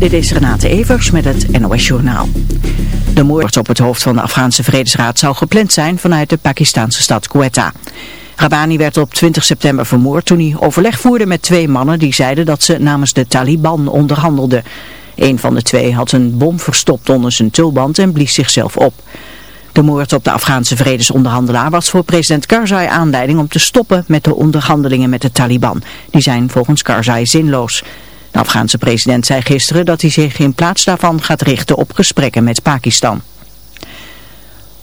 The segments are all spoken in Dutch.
Dit is Renate Evers met het NOS Journaal. De moord op het hoofd van de Afghaanse Vredesraad zou gepland zijn vanuit de Pakistanse stad Quetta. Rabani werd op 20 september vermoord toen hij overleg voerde met twee mannen die zeiden dat ze namens de Taliban onderhandelden. Een van de twee had een bom verstopt onder zijn tulband en blies zichzelf op. De moord op de Afghaanse vredesonderhandelaar was voor president Karzai aanleiding om te stoppen met de onderhandelingen met de Taliban. Die zijn volgens Karzai zinloos. De Afghaanse president zei gisteren dat hij zich in plaats daarvan gaat richten op gesprekken met Pakistan.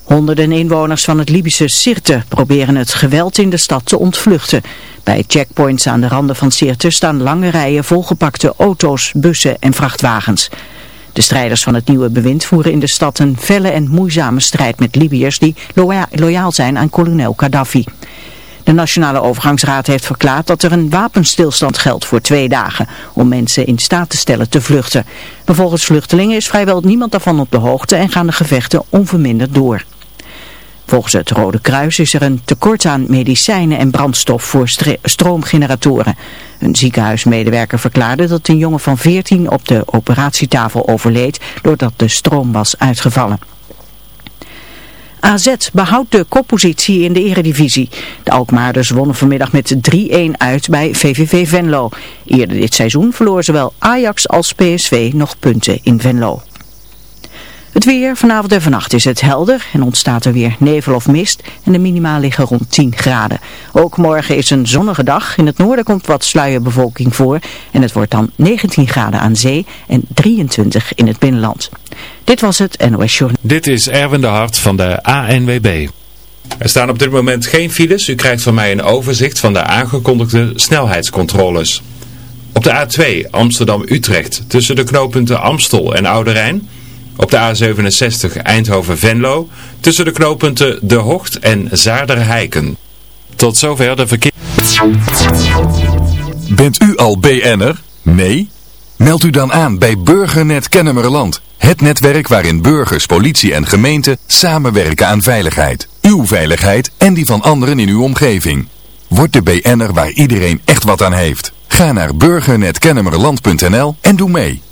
Honderden inwoners van het Libische Sirte proberen het geweld in de stad te ontvluchten. Bij checkpoints aan de randen van Sirte staan lange rijen volgepakte auto's, bussen en vrachtwagens. De strijders van het nieuwe bewind voeren in de stad een felle en moeizame strijd met Libiërs die loyaal zijn aan kolonel Gaddafi. De Nationale Overgangsraad heeft verklaard dat er een wapenstilstand geldt voor twee dagen om mensen in staat te stellen te vluchten. Maar volgens vluchtelingen is vrijwel niemand daarvan op de hoogte en gaan de gevechten onverminderd door. Volgens het Rode Kruis is er een tekort aan medicijnen en brandstof voor stroomgeneratoren. Een ziekenhuismedewerker verklaarde dat een jongen van 14 op de operatietafel overleed doordat de stroom was uitgevallen. AZ behoudt de koppositie in de eredivisie. De Alkmaarders wonnen vanmiddag met 3-1 uit bij VVV Venlo. Eerder dit seizoen verloor zowel Ajax als PSV nog punten in Venlo. Het weer, vanavond en vannacht is het helder en ontstaat er weer nevel of mist en de minima liggen rond 10 graden. Ook morgen is een zonnige dag. In het noorden komt wat sluierbevolking voor en het wordt dan 19 graden aan zee en 23 in het binnenland. Dit was het NOS Journal. Dit is Erwin de Hart van de ANWB. Er staan op dit moment geen files. U krijgt van mij een overzicht van de aangekondigde snelheidscontroles. Op de A2 Amsterdam-Utrecht tussen de knooppunten Amstel en Oude Rijn op de A67 Eindhoven-Venlo tussen de knooppunten De Hocht en Zaarderheiken. Tot zover de verkeer... Bent u al BN'er? Nee? Meld u dan aan bij Burgernet Kennemerland. Het netwerk waarin burgers, politie en gemeente samenwerken aan veiligheid. Uw veiligheid en die van anderen in uw omgeving. Word de BN'er waar iedereen echt wat aan heeft. Ga naar burgernetkennemerland.nl en doe mee.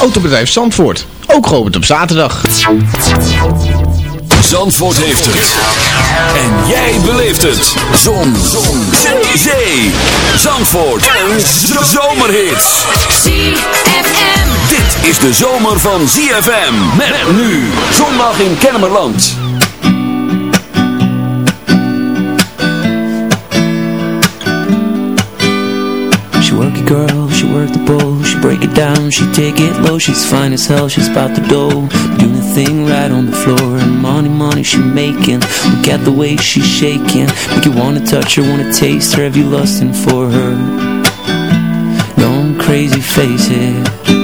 Autobedrijf Zandvoort, ook geopend op zaterdag. Zandvoort heeft het. En jij beleeft het. Zon. Zon. Zee. Zee. Zandvoort. Een zomerhit. ZFM. Dit is de zomer van ZFM. Met nu. Zondag in Kennemerland. Girl, she work the bowl. She break it down, she take it low. She's fine as hell, she's about the dough. Doing the thing right on the floor. And money, money she making. Look at the way she's shaking. Make you wanna touch her, wanna taste her. Have you lusting for her? Going crazy, face it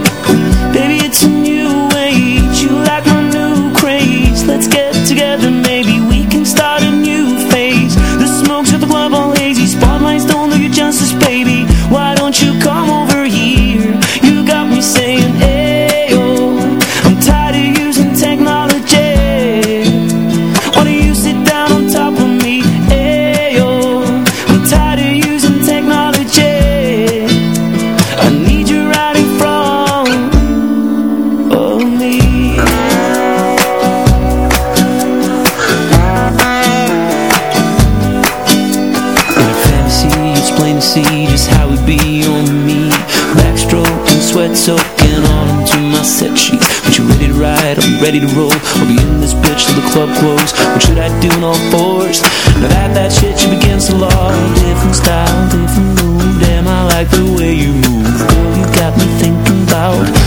ready to roll. I'll be in this bitch till the club close. What should I do? In all fours? Now that, that shit, you begins to law. Different style, different move Damn, I like the way you move? Girl. you got me thinking about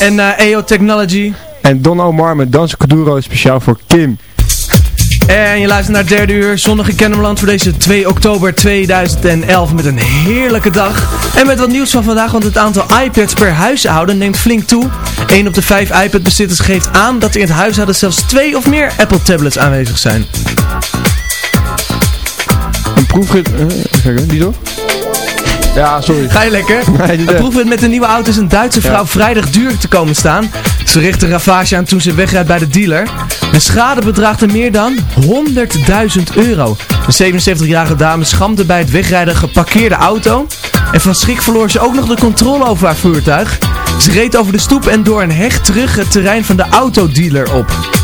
En eh EO Technology. En Don Omar met Dansen Kuduro speciaal voor Kim. En je luistert naar derde uur zondag in Kennemerland voor deze 2 oktober 2011 met een heerlijke dag. En met wat nieuws van vandaag, want het aantal iPads per huishouden neemt flink toe. 1 op de 5 iPad-bezitters geeft aan dat er in het huishouden zelfs twee of meer Apple-tablets aanwezig zijn. Een proefrit... eh zeg ik, die toch? Ja, sorry. Ga je lekker? Nee, proefrit met een nieuwe auto is een Duitse vrouw Ja. vrijdag duur te komen staan. Ze richt een ravage aan toen ze wegrijdt bij de dealer. De schade bedraagt er meer dan 100.000 euro. De 77-jarige dame schamde bij het wegrijden geparkeerde auto. En van schrik verloor ze ook nog de controle over haar voertuig. Ze reed over de stoep en door een heg terug het terrein van de autodealer op.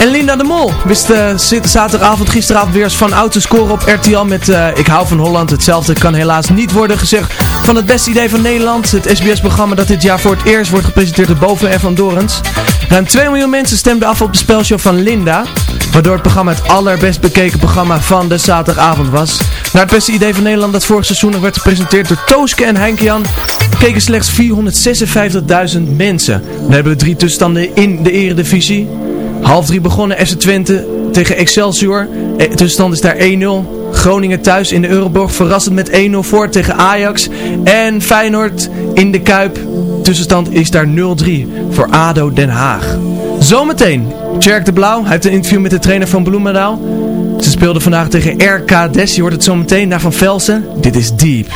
En Linda de Mol wist zit- zaterdagavond, gisteravond weer eens van auto scoren op RTL met eh, Ik hou van Holland. Hetzelfde kan helaas niet worden gezegd van het beste idee van Nederland. Het SBS-programma dat dit jaar voor het eerst wordt gepresenteerd door Boven en Van Dorens. Ruim 2 miljoen mensen stemden af op de spelshow van Linda. Waardoor het programma het allerbest bekeken programma van de zaterdagavond was. Naar het beste idee van Nederland dat vorig seizoen werd gepresenteerd door Tooske en Henk Jan. Keken slechts 456.000 mensen. Dan hebben we drie tussenstanden in de eredivisie. Half drie begonnen FC Twente tegen Excelsior. Eh, tussenstand is daar 1-0. Groningen thuis in de Euroborg verrassend met 1-0 voor tegen Ajax. En Feyenoord in de Kuip. Tussenstand is daar 0-3 voor ADO Den Haag. Zometeen, Tjerk de Blauw. Hij heeft een interview met de trainer van Bloemendaal. Ze speelden vandaag tegen RK Des. Je hoort het zometeen naar Van Velsen. Dit is Deep.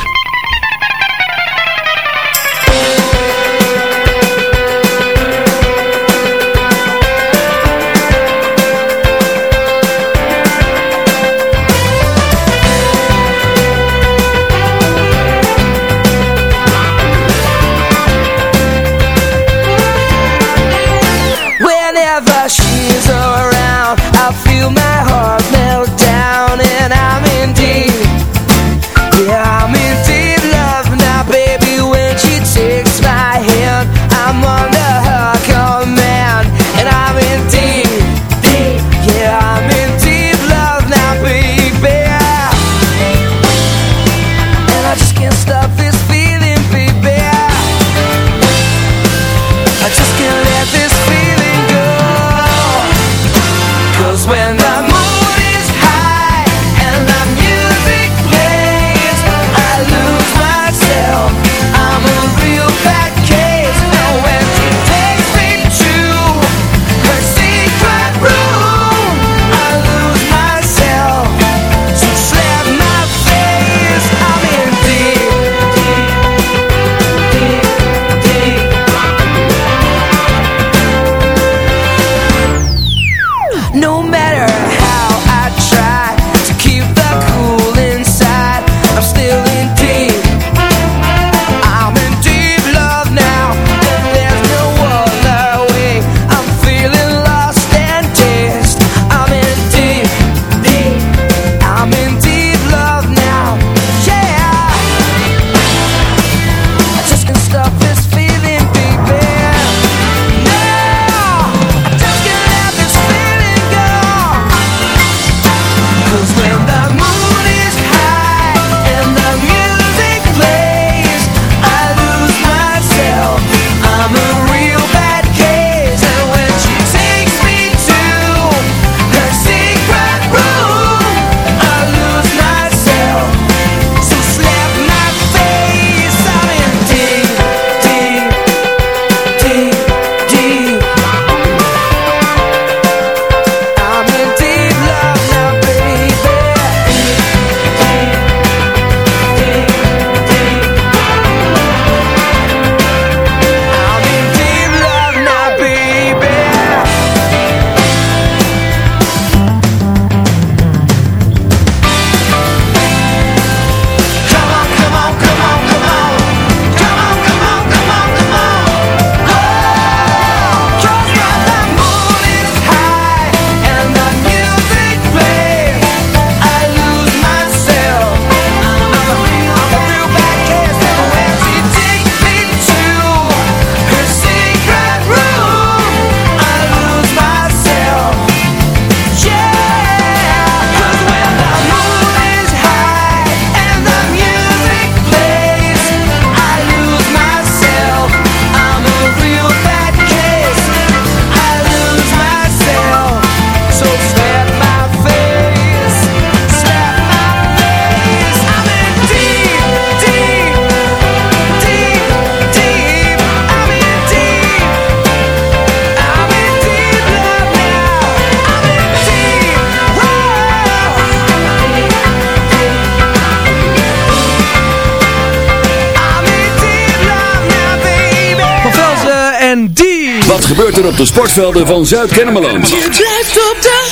Op de sportvelden van Zuid-Kennemerland. Je blijft op de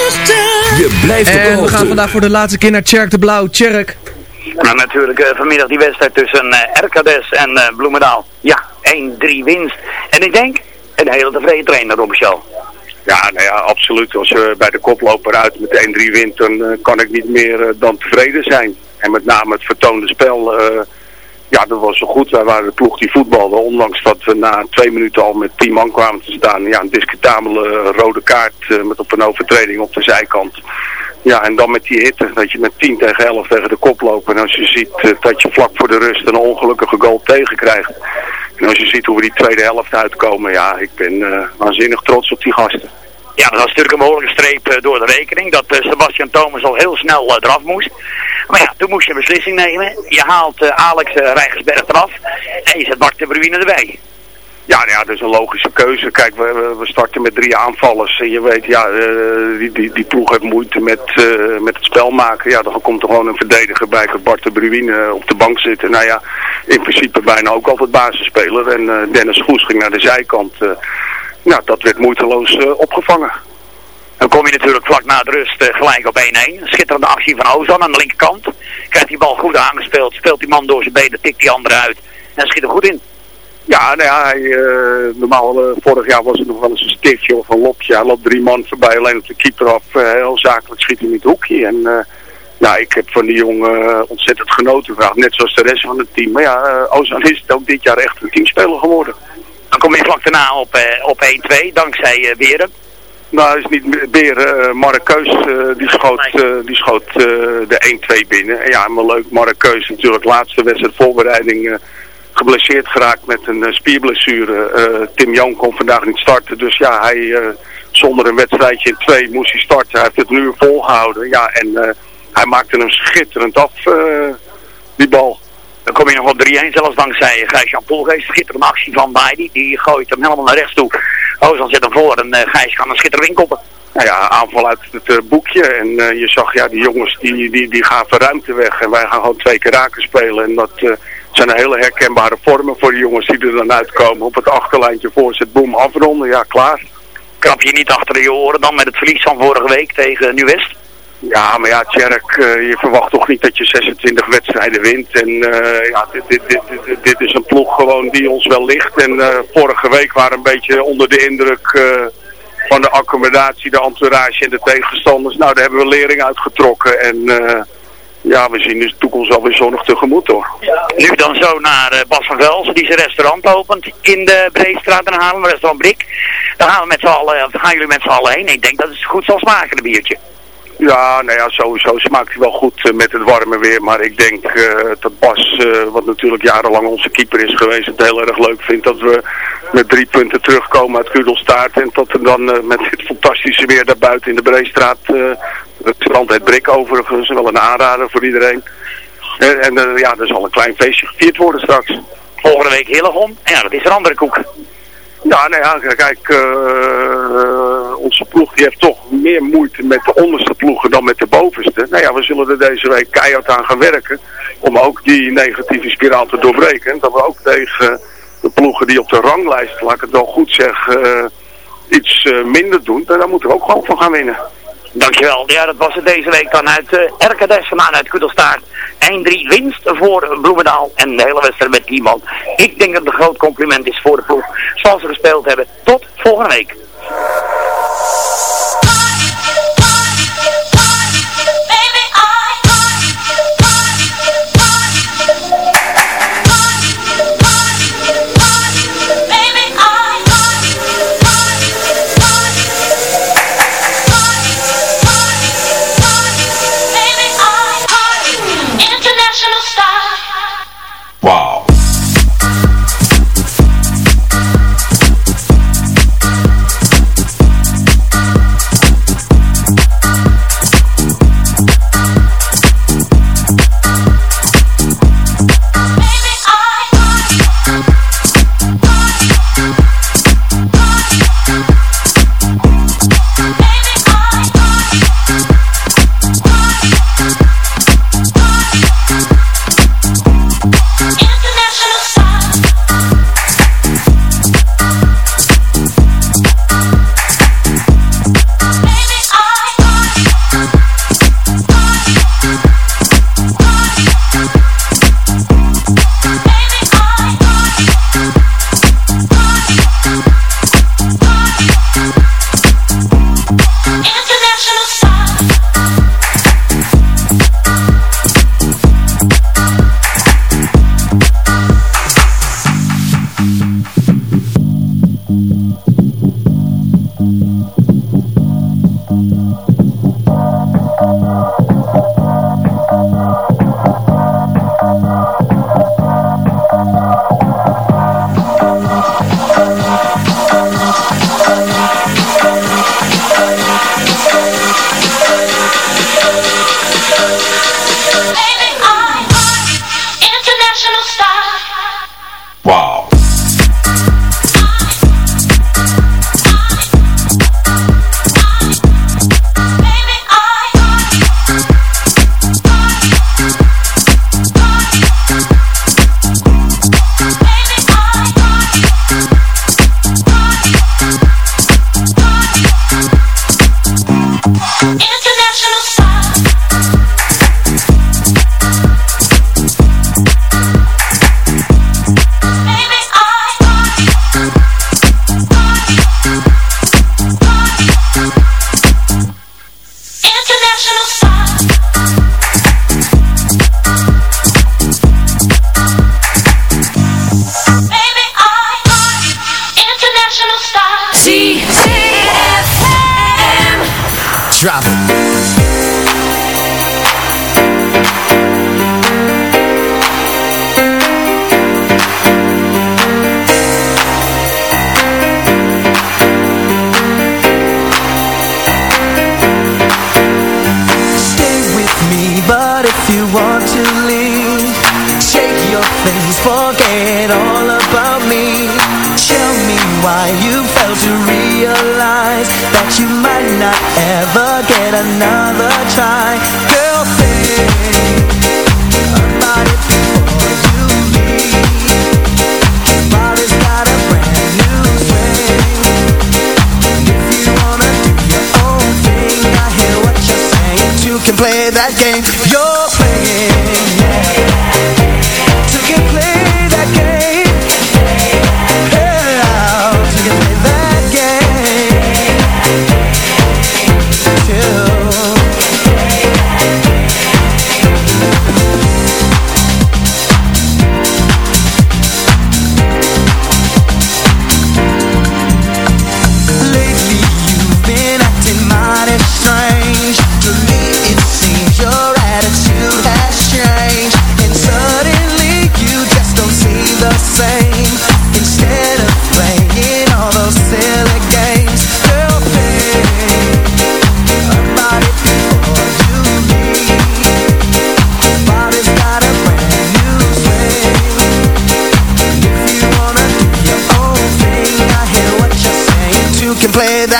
hoogte. Je blijft op de En we gaan vandaag voor de laatste keer naar Tjerk de Blauw. Tjerk. Nou, natuurlijk eh, vanmiddag die wedstrijd tussen eh RKDS en eh, Bloemendaal. Ja, 1-3 winst. En ik denk, een hele tevreden trainer, Robert Schal. Ja, nou ja, absoluut. Als je bij de koploper uit met 1-3 wint, dan kan ik niet meer dan tevreden zijn. En met name het vertoonde spel, eh, ja, dat was zo goed. Wij waren de ploeg die voetbalde, ondanks dat we na twee minuten al met 10 man kwamen te staan. Ja, een discutabele rode kaart eh, met op een overtreding op de zijkant. Ja, en dan met die hitte, dat je met 10 tegen 11 tegen de kop loopt. En als je ziet eh, dat je vlak voor de rust een ongelukkige goal tegenkrijgt. En als je ziet hoe we die tweede helft uitkomen, ja, ik ben eh, waanzinnig trots op die gasten. Ja, dat was natuurlijk een behoorlijke streep eh, door de rekening. Dat eh, Sebastian Thomas al heel snel eh, eraf moest. Maar ja, toen moest je een beslissing nemen. Je haalt Alex Rijgersberg eraf. En je zet Bart de Bruine erbij. Ja, nou ja, dat is een logische keuze. Kijk, we, we- starten met drie aanvallers. En je weet, ja, die, die, die ploeg heeft moeite met, met het spel maken. Ja, dan komt er gewoon een verdediger bij. Bart de Bruine op de bank zitten. Nou ja, in principe bijna ook altijd basisspeler. En Dennis Goes ging naar de zijkant. Nou, dat werd moeiteloos eh, opgevangen. Dan kom je natuurlijk vlak na de rust eh, gelijk op 1-1. Schitterende actie van Ozan aan de linkerkant. Krijgt die bal goed aangespeeld. Speelt die man door zijn benen, tikt die andere uit. En schiet er goed in. Ja, nou ja, eh, normaal vorig jaar was het nog wel eens een stiftje of een lopje. Hij loopt drie man voorbij, alleen op de keeper af. heel zakelijk schiet hij in het hoekje. En ja, ik heb van die jongen ontzettend genoten net zoals de rest van het team. Maar ja, Ozan is ook dit jaar echt een teamspeler geworden. Dan kom je vlak daarna op, eh, op 1-2, dankzij eh, Beren. Nou, hij is niet meer uh, eh, die schoot, die schoot de 1-2 binnen. En ja, maar leuk, Mark Keus natuurlijk laatste wedstrijd voorbereiding geblesseerd geraakt met een spierblessure. Tim Jan kon vandaag niet starten, dus ja, hij zonder een wedstrijdje in twee moest hij starten. Hij heeft het nu volgehouden, ja, en hij maakte hem schitterend af, die bal. Dan kom je nog op 3-1, zelfs dankzij Gijs-Jan Poelgeest. Schitterende actie van Baidi. Die gooit hem helemaal naar rechts toe. Ozan zet hem voor en uh, Gijs kan een schitterend inkoppen. Nou ja, aanval uit het uh, boekje. En uh, je zag, ja, die jongens die, die, die gaven ruimte weg. En wij gaan gewoon twee keer raken spelen. En dat zijn hele herkenbare vormen voor die jongens die er dan uitkomen. Op het achterlijntje voorzet, boem, afronden. Ja, klaar. Krap je niet achter je oren dan met het verlies van vorige week tegen Nieuw-West? Ja, maar ja, Tjerk, uh, je verwacht toch niet dat je 26 wedstrijden wint. En uh, ja, dit, dit, dit, dit, is een ploeg gewoon die ons wel ligt. En uh, vorige week waren een beetje onder de indruk van de accommodatie, de entourage en de tegenstanders. Nou, daar hebben we lering uitgetrokken. En ja, we zien de toekomst alweer zonnig tegemoet hoor. Nu dan zo naar Bas van Vels, die zijn restaurant opent in de Breestraat en Haarlem, restaurant Brik. Dan gaan, we met allen, gaan jullie met z'n allen heen. Ik denk dat het goed zal smaken, een biertje. Ja, nou ja, sowieso smaakt hij wel goed uh, met het warme weer. Maar ik denk uh, dat Bas, uh, wat natuurlijk jarenlang onze keeper is geweest, het heel erg leuk vindt dat we met drie punten terugkomen uit Kudelstaart. En dat we dan met dit fantastische weer daar buiten in de Breestraat, het strand het Brik overigens, wel een aanrader voor iedereen. En, en ja, er zal een klein feestje gevierd worden straks. Volgende week Hillegom, en ja, dat is een andere koek. Ja, nou ja, kijk, uh, onze ploeg die heeft toch meer moeite met de onderste ploegen dan met de bovenste. Nou ja, we zullen er deze week keihard aan gaan werken om ook die negatieve spiraal te doorbreken. Dat we ook tegen de ploegen die op de ranglijst, laat ik het wel goed zeggen, uh, iets uh, minder doen. Daar moeten we ook gewoon van gaan winnen. Dankjewel. Ja, dat was het deze week dan uit uh, RKDS vandaan uit Kudelstaart. 1-3 winst voor Bloemendaal en de hele wedstrijd met die. Ik denk dat het een groot compliment is voor de ploeg zoals ze gespeeld hebben. Tot volgende week.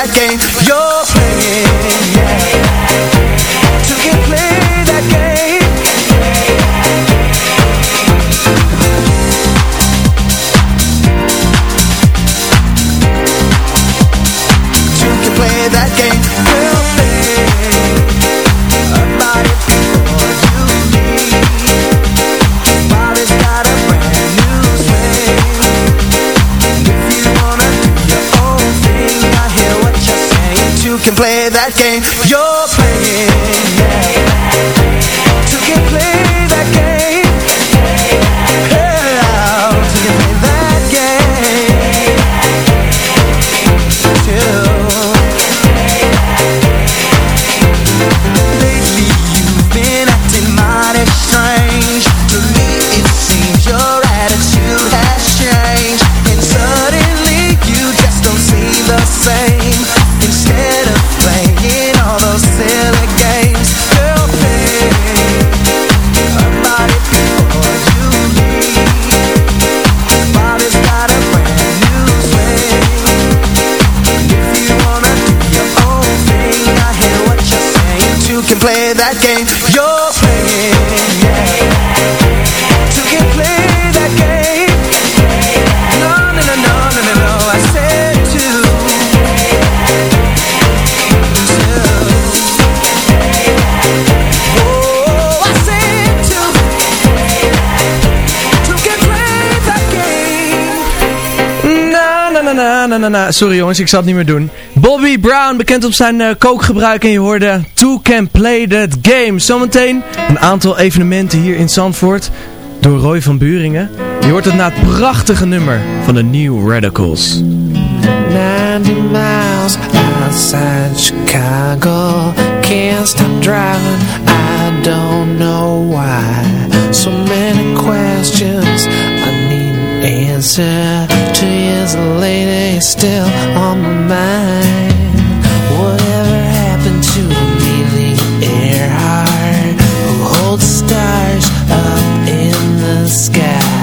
that game. sorry jongens, ik zal het niet meer doen. Bobby Brown, bekend op zijn uh, kookgebruik en je hoorde Two Can Play That Game. Zometeen een aantal evenementen hier in Zandvoort door Roy van Buringen. Je hoort het na het prachtige nummer van de New Radicals. 90 miles outside Chicago Can't stop driving, I don't know why So many questions I need an answer to there's a lady still on my mind. Whatever happened to Amelia Earhart Who holds stars up in the sky?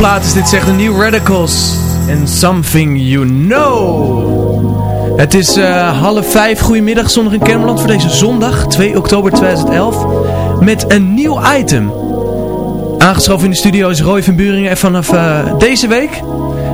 Plaat is dit, zegt de New Radicals. And Something You Know. Het is eh, half vijf, goedemiddag, zondag in Kermeland voor deze zondag, 2 oktober 2011. Met een nieuw item. Aangeschoven in de studio is Roy van Buringen en vanaf eh, deze week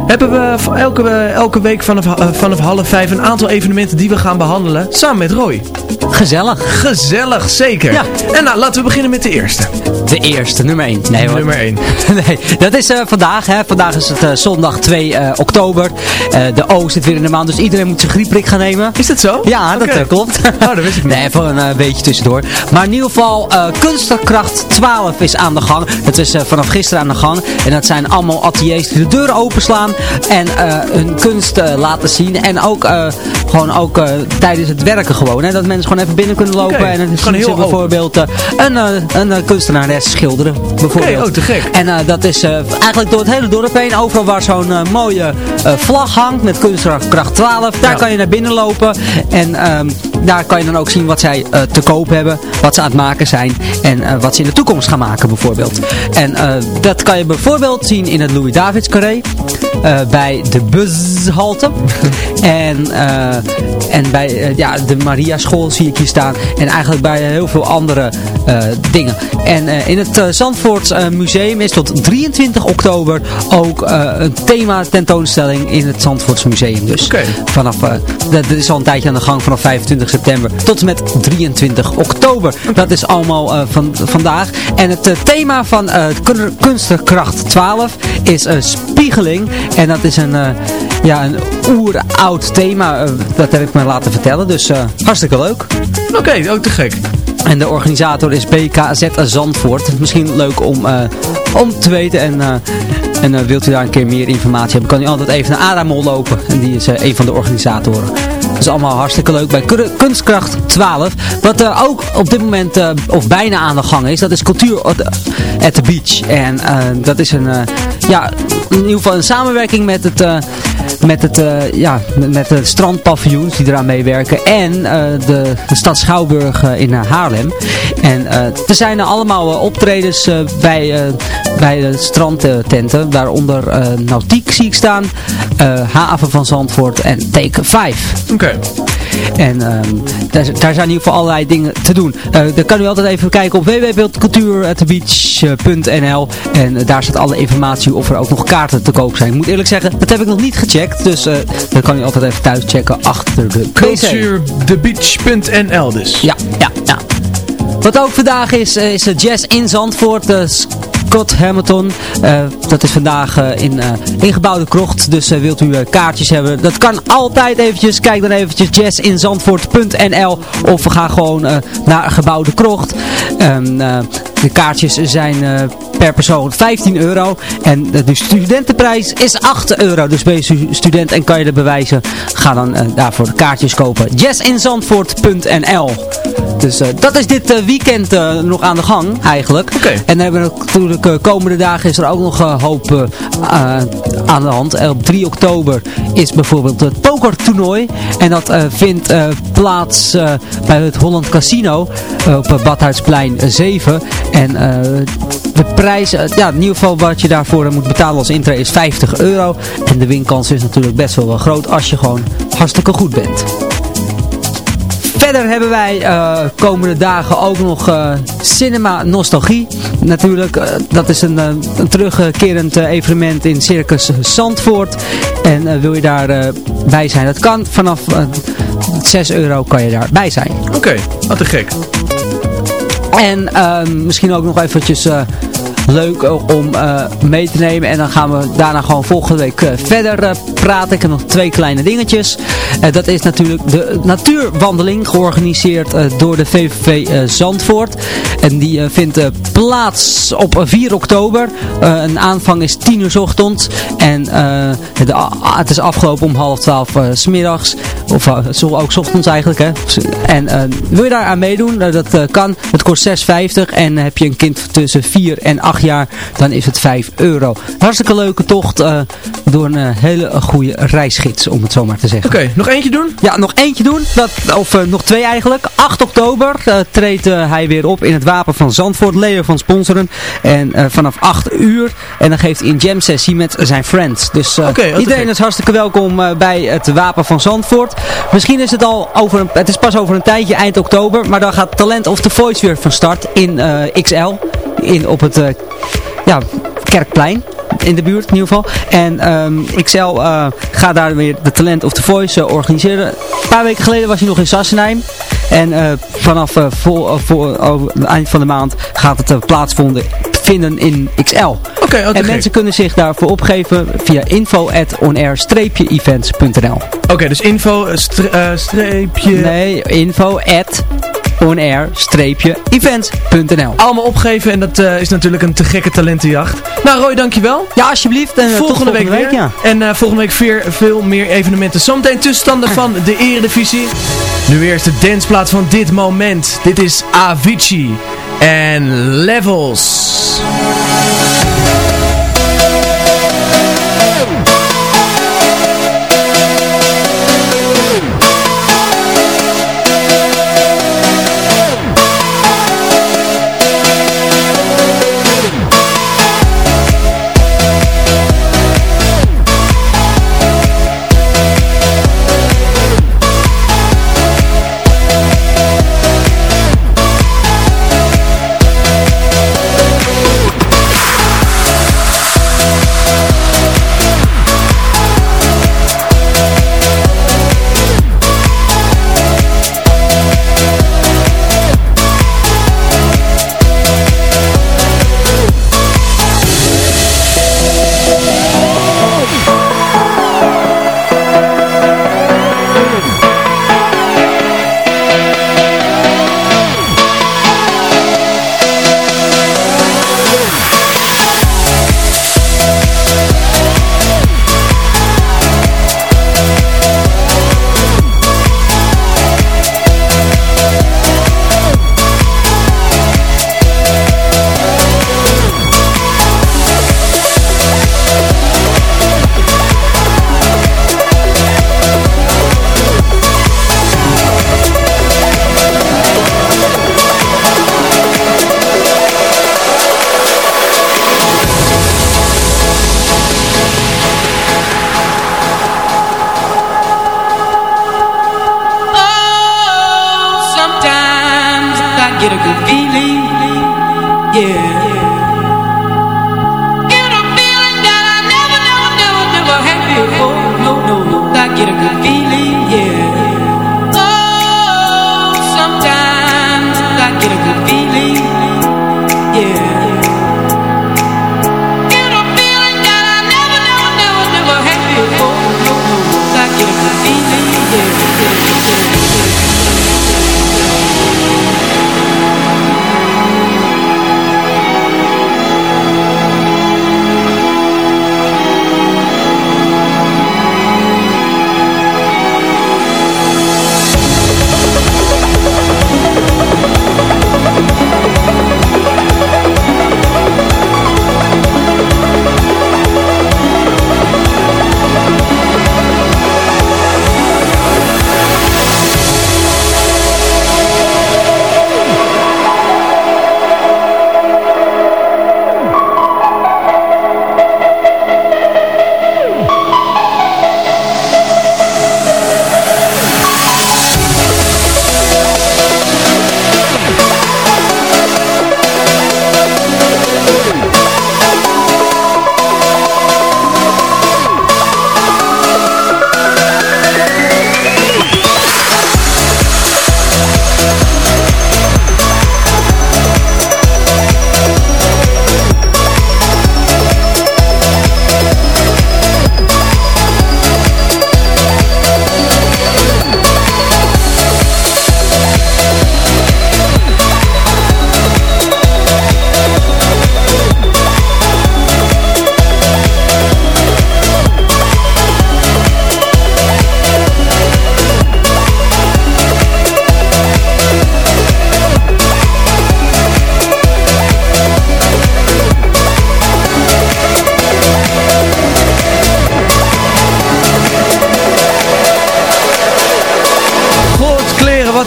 hebben we elke, elke week vanaf, eh, vanaf half vijf een aantal evenementen die we gaan behandelen samen met Roy. Gezellig. Gezellig, zeker. Ja. En nou, laten we beginnen met de eerste. De eerste, nummer 1. Nee. Nummer 1. nee, dat is eh, vandaag. Hè. Vandaag is het eh, zondag 2 eh, oktober. Eh, de O zit weer in de maand, dus iedereen moet zijn griepprik gaan nemen. Is dat zo? Ja, dat eh, klopt. Oh, dat wist ik niet. Nee, even een eh, beetje tussendoor. Maar in ieder geval, eh Kunstkracht 12 is aan de gang. Dat is eh, vanaf gisteren aan de gang. En dat zijn allemaal ateliers die de deuren openslaan. En eh, hun kunst eh, laten zien. En ook, eh, gewoon ook tijdens het werken gewoon. Hè, dat mensen gewoon even binnen kunnen lopen. En dan zien ze bijvoorbeeld een, een kunstenares schilderen. Bijvoorbeeld. Oké, oh, te gek. En dat is eigenlijk door het hele dorp heen. Overal waar zo'n mooie vlag hangt met kunstkracht 12. Daar Ja. kan je naar binnen lopen. En ehm, daar kan je dan ook zien wat zij te koop hebben. Wat ze aan het maken zijn. En wat ze in de toekomst gaan maken bijvoorbeeld. En dat kan je bijvoorbeeld zien in het Louis Davids Carré. Eh, bij de bushalte. en, eh, en bij eh, ja, de Maria School zie ik hier staan. En eigenlijk bij heel veel andere eh, dingen. En in het Zandvoorts Museum is tot 23 oktober ook een thema tentoonstelling in het Zandvoorts Museum. Dus Oké. vanaf, dat, is al een tijdje aan de gang vanaf 25 september tot en met 23 oktober. Dat is allemaal van, vandaag. En het thema van Kunstkracht 12 is eh, spiegeling. En dat is een, ja, een oeroud thema. eh, dat heb ik me laten vertellen. Dus eh, hartstikke leuk. Oké, ook te gek. En de organisator is BKZ Zandvoort. Misschien leuk om, eh, om te weten. En, en wilt u daar een keer meer informatie hebben, kan u altijd even naar Adamol lopen. En die is een van de organisatoren. Dat is allemaal hartstikke leuk bij Kun- Kunstkracht 12. Wat ook op dit moment, of bijna aan de gang is, dat is Cultuur at the Beach. En dat is een, ja, in ieder geval een samenwerking met het... eh, met, het, eh, ja, met, de strandpaviljoens die eraan meewerken en eh, de, de stad Schouwburg in Haarlem. En er zijn er allemaal optredens bij, bij de strandtenten, waaronder Nautiek zie ik staan, Haven van Zandvoort en Take 5. Oké. En ehm, daar, daar zijn in ieder geval allerlei dingen te doen. Dan kan u altijd even kijken op www.cultuuratthebeach.nl En daar staat alle informatie of er ook nog kaarten te koop zijn. Ik moet eerlijk zeggen, dat heb ik nog niet gecheckt. Dus eh dat kan u altijd even thuis checken achter de. Culturethebeach.nl dus. Ja, ja, ja. Wat ook vandaag is, eh, is Jazz in Zandvoort. Scott Hamilton. Eh, dat is vandaag eh, in ingebouwde krocht. Dus wilt u kaartjes hebben. Dat kan altijd eventjes. Kijk dan eventjes jazzinzandvoort.nl Of we gaan gewoon naar gebouwde krocht. De kaartjes zijn eh, per persoon 15 euro. En de, de studentenprijs is 8 euro. Dus ben je stu- student en kan je de bewijzen. Ga dan eh, daarvoor de kaartjes kopen. jazzinzandvoort.nl Dus eh, dat is dit weekend nog aan de gang eigenlijk. En dan hebben we natuurlijk eh, komende dagen is er ook nog een hoop aan de hand. Op 3 oktober is bijvoorbeeld het pokertoernooi. En dat vindt plaats bij het Holland Casino op Badhuisplein 7. En eh, de prijs, eh, ja, in ieder geval wat je daarvoor moet betalen als intree is 50 euro. En de winkans is natuurlijk best wel wel groot als je gewoon hartstikke goed bent. verder hebben wij uh, komende dagen ook nog Cinema Nostalgie. Natuurlijk, dat is een, een terugkerend evenement in Circus Zandvoort. En wil je daar bij zijn? Dat kan vanaf 6 euro kan je daarbij zijn. Oké, wat te gek. En ehm, misschien ook nog eventjes leuk om uh, mee te nemen. En dan gaan we daarna gewoon volgende week verder praten. Ik heb nog twee kleine dingetjes. dat is natuurlijk de natuurwandeling georganiseerd door de VVV Zandvoort. En die vindt plaats op 4 oktober. een aanvang is 10 uur ochtends. En het, is afgelopen om half 12 smiddags. Of ook s ochtends eigenlijk. Hè. En wil je daar aan meedoen? dat kan. Het kost 6,50 en heb je een kind tussen 4 en 8 jaar, dan is het 5 euro. Hartstikke leuke tocht door een hele goede reisgids, om het zo maar te zeggen. Oké, okay, nog eentje doen? Ja, nog eentje doen. Dat, of nog twee eigenlijk. 8 oktober treedt hij weer op in het Wapen van Zandvoort. Leo van sponsoren. En vanaf 8 uur. En dan geeft hij een jam sessie met zijn friends. Dus okay, iedereen is hartstikke welkom bij het Wapen van Zandvoort. Misschien is het al over een, het is pas over een tijdje, eind oktober. Maar dan gaat Talent of the Voice weer van start in XL. In, op het ja, Kerkplein in de buurt in ieder geval. En um, ik zelf uh, ga daar weer de Talent of the Voice uh, organiseren. Een paar weken geleden was hij nog in Sassenheim. En uh, vanaf vol, eind van de maand gaat het plaatsvinden vinden in XL. Oké, okay, En mensen kunnen zich daarvoor opgeven via info at onair-events.nl Oké, okay, dus info streepje... Nee, info at onair-events.nl Allemaal opgeven en dat uh, is natuurlijk een te gekke talentenjacht. Nou Roy, dankjewel. Ja, alsjeblieft. En, volgende, week, week, weer. Ja. En uh, volgende week weer veel meer evenementen. Zometeen tussenstanden van de Eredivisie. Nu eerst de danceplaat van dit moment. Dit is Avicii en Levels. again.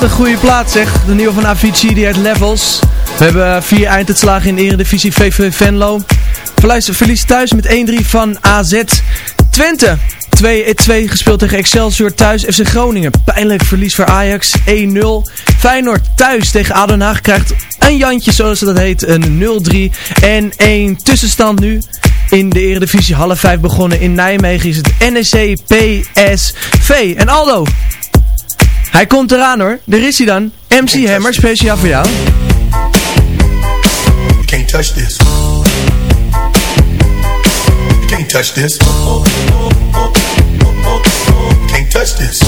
Een goede plaats zeg. De nieuwe van Avicii, die heet Levels. We hebben eh, vier einduitslagen in de Eredivisie VV Venlo. Verlies, thuis met 1-3 van AZ. Twente 2-2 gespeeld tegen Excelsior thuis. FC Groningen, pijnlijk verlies voor Ajax 1-0. Feyenoord thuis tegen ADO Den Haag krijgt een Jantje, zoals dat heet, een 0-3. En 1 tussenstand nu in de Eredivisie half 5 begonnen in Nijmegen is het NEC PSV. En Aldo, hij komt eraan hoor. Daar is hij dan. MC Hammer, speciaal voor jou. You can't touch this. You can't touch this. You can't touch this.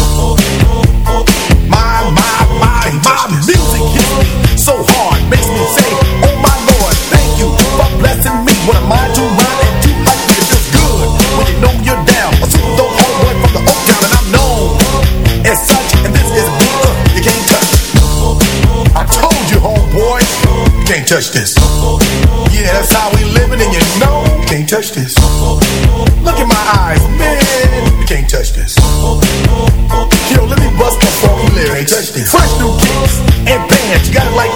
Touch this. Yeah, that's how we living, and you know you can't touch this. Look in my eyes, man, you can't touch this. Yo, let me bust my funky lyrics. Touch this. Fresh new kicks and bands, you got it like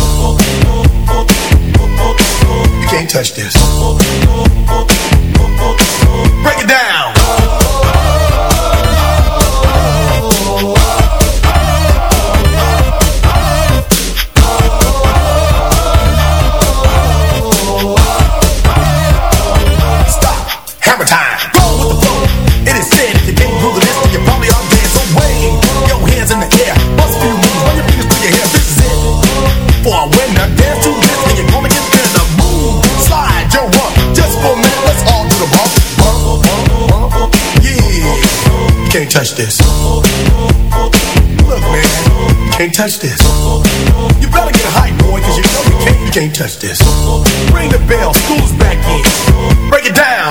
Touch this. Touch this. You better get hype, boy, cause you know you can't, you can't touch this. Ring the bell. School's back in. Break it down.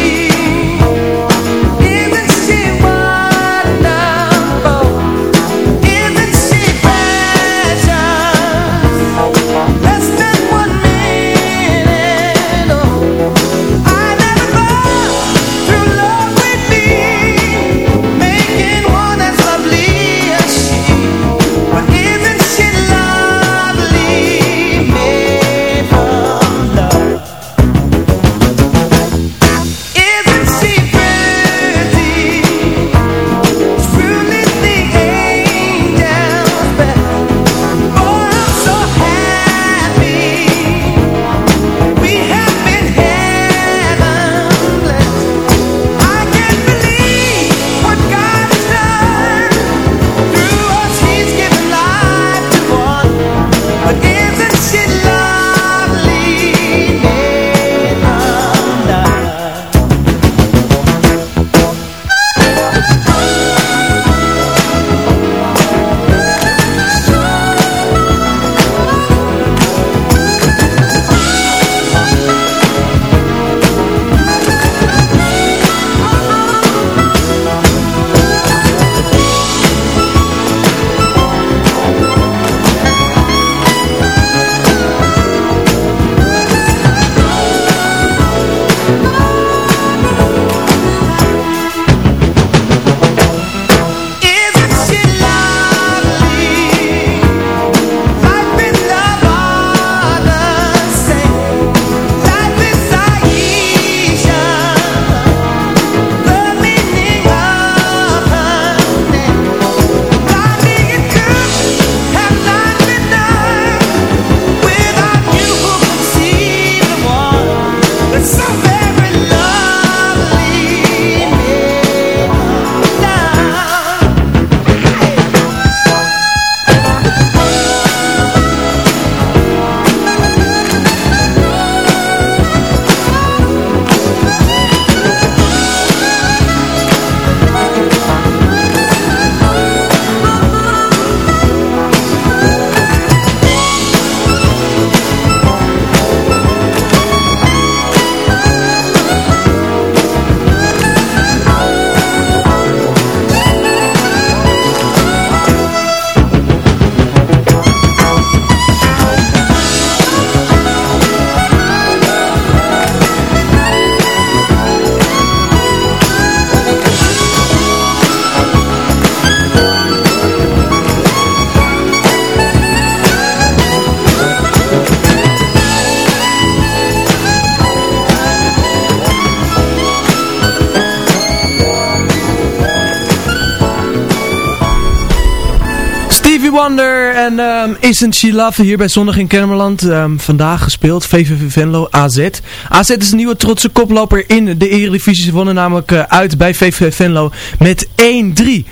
Ehm, Isn't She Love hier bij Zondag in Kennemerland. Ehm, vandaag gespeeld, VVV Venlo, AZ. AZ is een nieuwe trotse koploper in de Eredivisie. Ze wonnen namelijk eh, uit bij VVV Venlo met 1-3.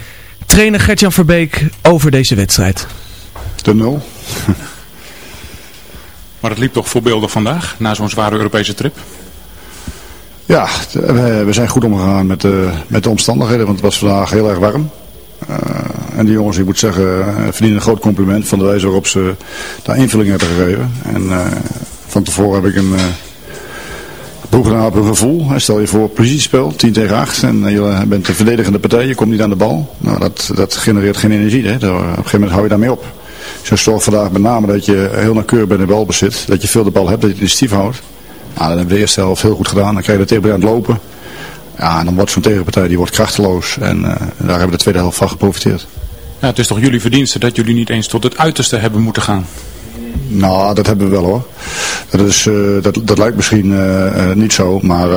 Trainer Gertjan Verbeek over deze wedstrijd. De nul. Maar het liep toch voorbeeldig vandaag, na zo'n zware Europese trip? Ja, we, we zijn goed omgegaan met de, met de omstandigheden, want het was vandaag heel erg warm. Uh, en die jongens, ik moet zeggen, eh, verdienen een groot compliment van de wijze waarop ze daar invulling hebben gegeven. En uh, van tevoren heb ik een gedaan op een gevoel. Stel je voor positiespel, 10 tegen 8 en je bent de verdedigende partij, je komt niet aan de bal. Nou, dat, dat genereert geen energie. Hè. Op een gegeven moment hou je daarmee op. Dus zorg vandaag met name dat je heel nauwkeurig bij de bal bezit. Dat je veel de bal hebt, dat je het initiatief houdt. Nou, dan hebben we de eerste helft heel goed gedaan. Dan krijg je de tegen aan het lopen. Ja, en dan wordt zo'n tegenpartij die wordt krachteloos. En uh, daar hebben we de tweede helft van geprofiteerd. Ja, het is toch jullie verdienste dat jullie niet eens tot het uiterste hebben moeten gaan? Nou, dat hebben we wel hoor. Dat, is, uh, dat, dat lijkt misschien uh, uh, niet zo, maar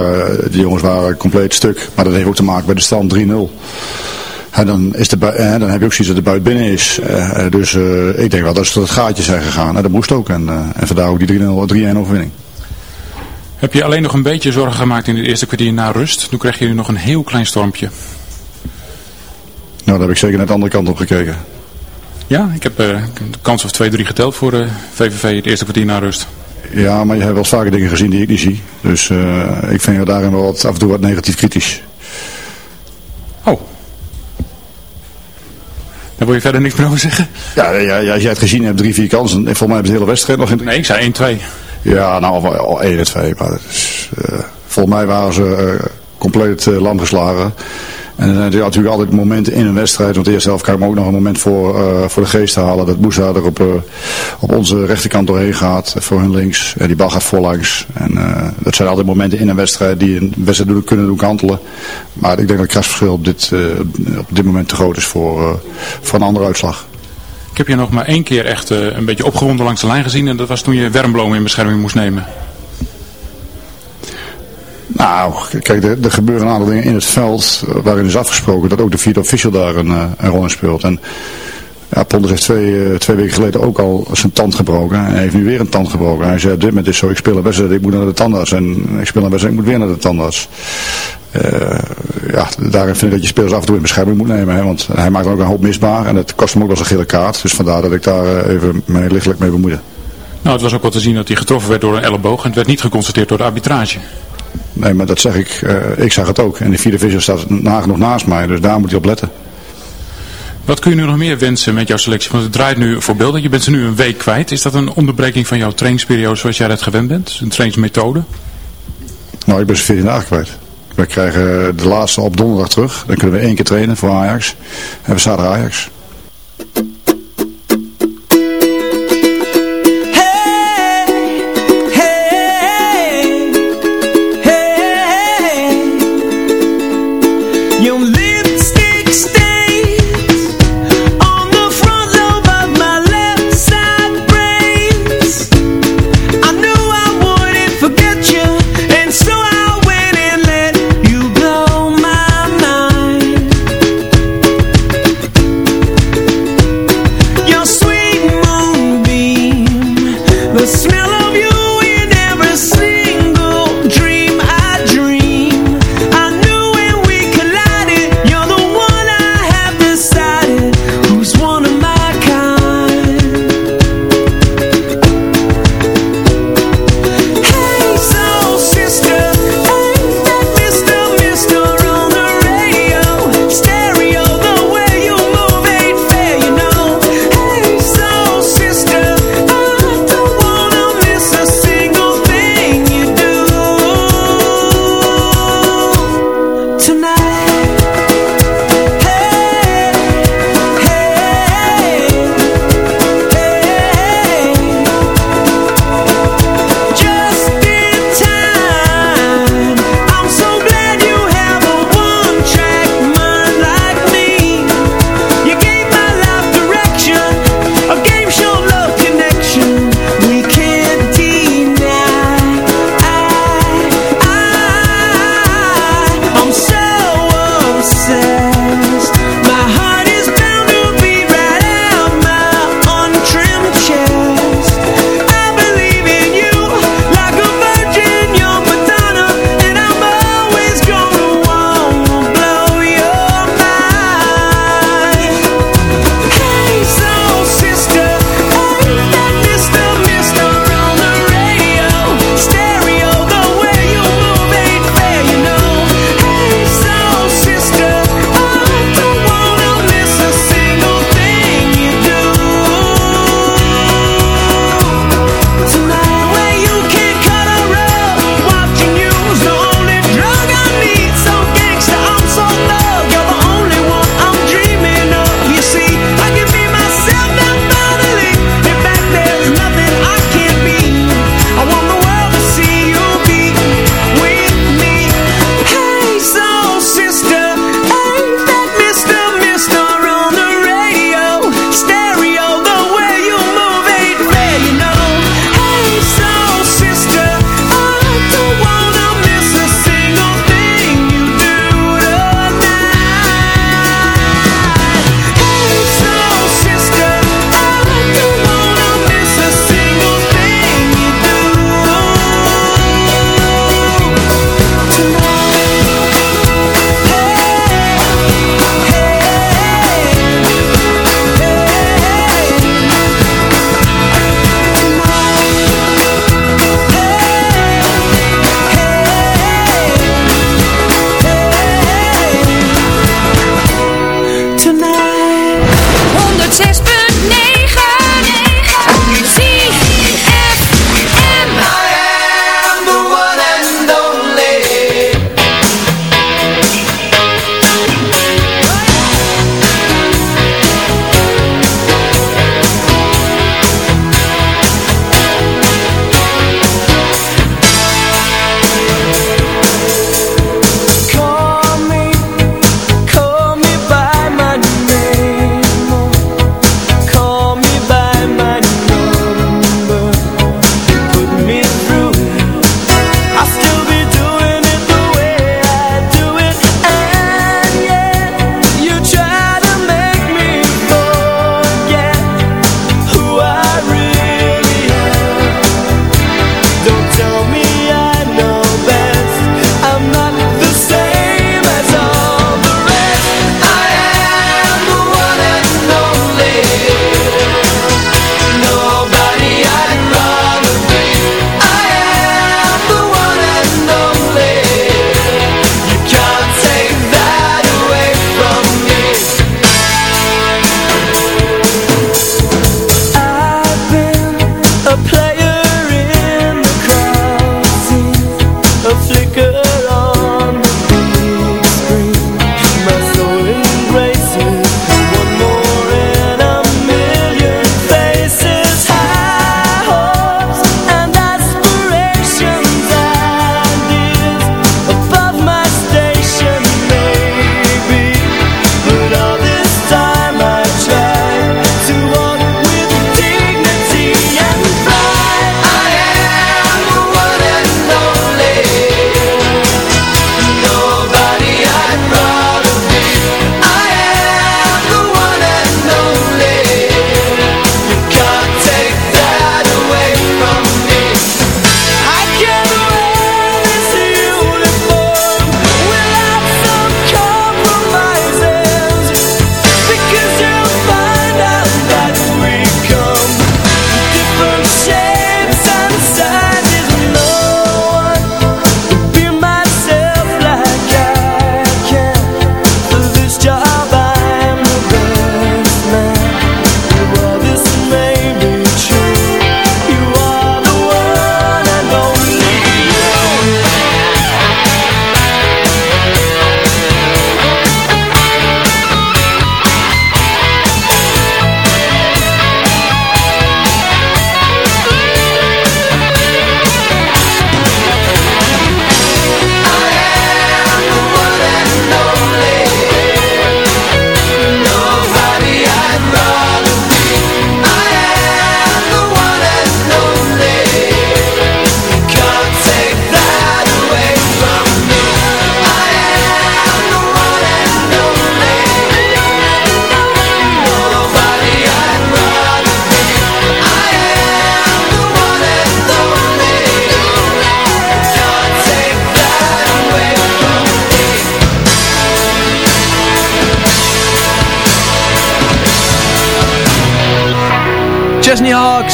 die jongens waren compleet stuk. Maar dat heeft ook te maken met de stand 3-0. En dan, is de en dan heb je ook zoiets dat de buit binnen is. dus ik denk wel dat ze tot het gaatje zijn gegaan. En dat moest ook. En, en vandaar ook die 3-1 overwinning. Heb je alleen nog een beetje zorgen gemaakt in het eerste kwartier na rust? Toen kreeg je nog een heel klein stormpje. Nou, daar heb ik zeker net de andere kant op gekeken. Ja, ik heb uh, kans of 2-3 geteld voor uh, VVV het eerste kwartier na rust. Ja, maar je hebt wel vaker dingen gezien die ik niet zie. Dus uh, ik vind je daarin wel wat, af en toe wat negatief kritisch. Oh. Daar wil je verder niks meer over zeggen? Ja, ja, ja als jij het gezien hebt, drie, vier kansen. En volgens mij hebben ze de hele wedstrijd nog in... Nee, ik zei 1-2. Ja, nou, al 1 en 2. Maar uh, volgens mij waren ze uh, compleet uh, lam geslagen. En er zijn natuurlijk altijd momenten in een wedstrijd. Want de eerste helft kan ik me ook nog een moment voor, voor de geest halen. Dat Boesa er op, op onze rechterkant doorheen gaat. Voor hun links. En die bal gaat voorlangs. En dat zijn altijd momenten in een wedstrijd die een wedstrijd kunnen doen kantelen. Maar ik denk dat het krasverschil op dit, op dit moment te groot is voor, voor een andere uitslag. Ik heb je nog maar één keer echt uh, een beetje opgewonden langs de lijn gezien. En dat was toen je Wermbloem in bescherming moest nemen. Nou, kijk, er, gebeuren een aantal dingen in het veld waarin is afgesproken dat ook de vierde official daar een, een rol in speelt. En ja, heeft twee, twee weken geleden ook al zijn tand gebroken. En hij heeft nu weer een tand gebroken. Hij zei, dit moment is zo, ik speel een wedstrijd, ik moet naar de tandarts. En ik speel een wedstrijd, ik moet weer naar de tandarts. Uh, ja, daarin vind ik dat je spelers af en toe in bescherming moet nemen. Hè, want hij maakt ook een hoop misbaar. En het kost hem ook wel eens een gele kaart. Dus vandaar dat ik daar even mee lichtelijk mee bemoeide. Nou, het was ook wel te zien dat hij getroffen werd door een elleboog. En het werd niet geconstateerd door de arbitrage. Nee, maar dat zeg ik. Uh, ik zag het ook. En de vierde visser staat nagenoeg naast mij. Dus daar moet hij op letten. Wat kun je nu nog meer wensen met jouw selectie? Want het draait nu voor beelden. Je bent ze nu een week kwijt. Is dat een onderbreking van jouw trainingsperiode zoals jij dat gewend bent? Een trainingsmethode? Nou, ik ben ze 14 dagen kwijt. We krijgen de laatste op donderdag terug. Dan kunnen we één keer trainen voor Ajax. En we zaten Ajax.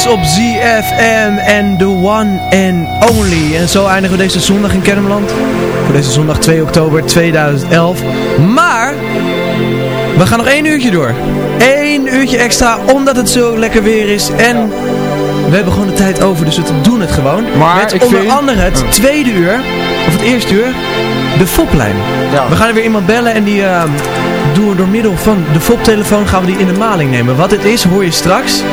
Op ZFM en The One and Only. En zo eindigen we deze zondag in Kennemerland. Voor deze zondag 2 oktober 2011. Maar, we gaan nog één uurtje door. Eén uurtje extra, omdat het zo lekker weer is. En we hebben gewoon de tijd over, dus we doen het gewoon. Maar Met ik onder vind- andere het tweede uur, of het eerste uur, de foplijn. We gaan er weer iemand bellen en die eh, doen we door middel van de foptelefoon gaan we die in de maling nemen. Wat het is, hoor je straks.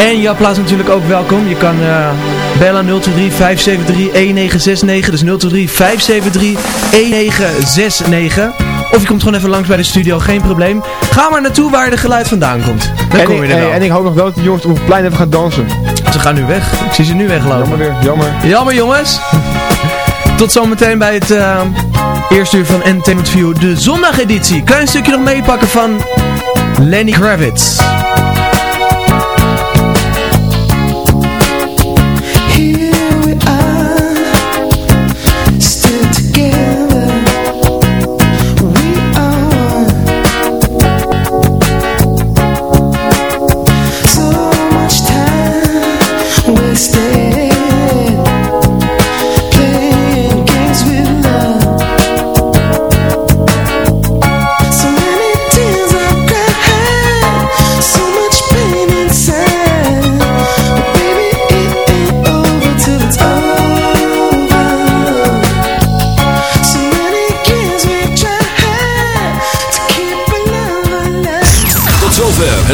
En jouw plaats natuurlijk ook welkom. Je kan eh, bellen 023 573 1969. Dus 023 573 1969. Of je komt gewoon even langs bij de studio, geen probleem. Ga maar naartoe waar de geluid vandaan komt. Dan en, kom ik, je er hey, wel. en ik hoop nog wel dat de jongens op het plein even gaan dansen. Ze gaan nu weg. Ik zie ze nu weglopen. Jammer weer, jammer. Jammer jongens. Tot zometeen bij het eh, eerste uur van Entertainment View, de zondageditie. Klein stukje nog meepakken van Lenny Kravitz.